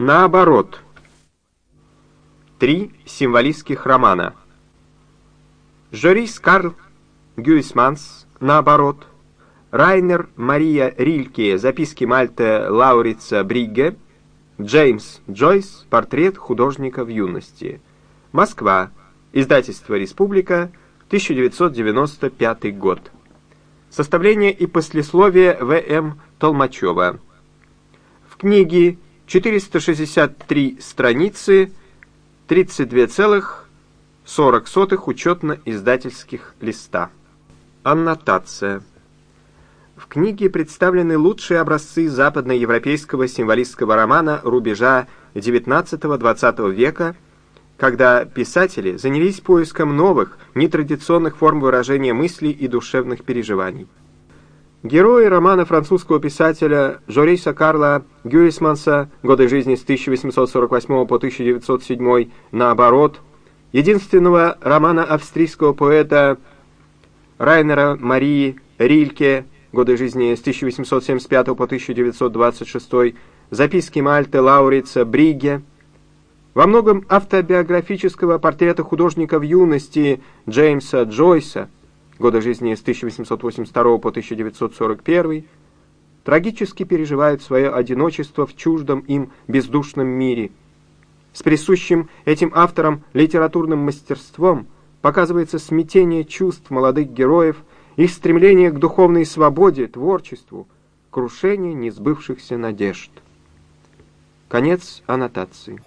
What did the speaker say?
Наоборот. Три символистских романа. Жорис Карл Гюйсманс «Наоборот», Райнер Мария Рильке «Записки Мальте Лаурица Бригге», Джеймс Джойс «Портрет художника в юности». Москва. Издательство «Республика», 1995 год. Составление и послесловие В.М. Толмачева. В книге 463 страницы, 32,40 учетно-издательских листа. Аннотация. В книге представлены лучшие образцы западноевропейского символистского романа рубежа XIX-XX века, когда писатели занялись поиском новых, нетрадиционных форм выражения мыслей и душевных переживаний. Герои романа французского писателя Жориса Карла Гюисманса «Годы жизни с 1848 по 1907» наоборот, единственного романа австрийского поэта Райнера Марии Рильке «Годы жизни с 1875 по 1926», записки Мальты Лаурица Бриге, во многом автобиографического портрета художника в юности Джеймса Джойса, годы жизни с 1882 по 1941, трагически переживают свое одиночество в чуждом им бездушном мире. С присущим этим авторам литературным мастерством показывается смятение чувств молодых героев, их стремление к духовной свободе, творчеству, крушение несбывшихся надежд. Конец аннотации.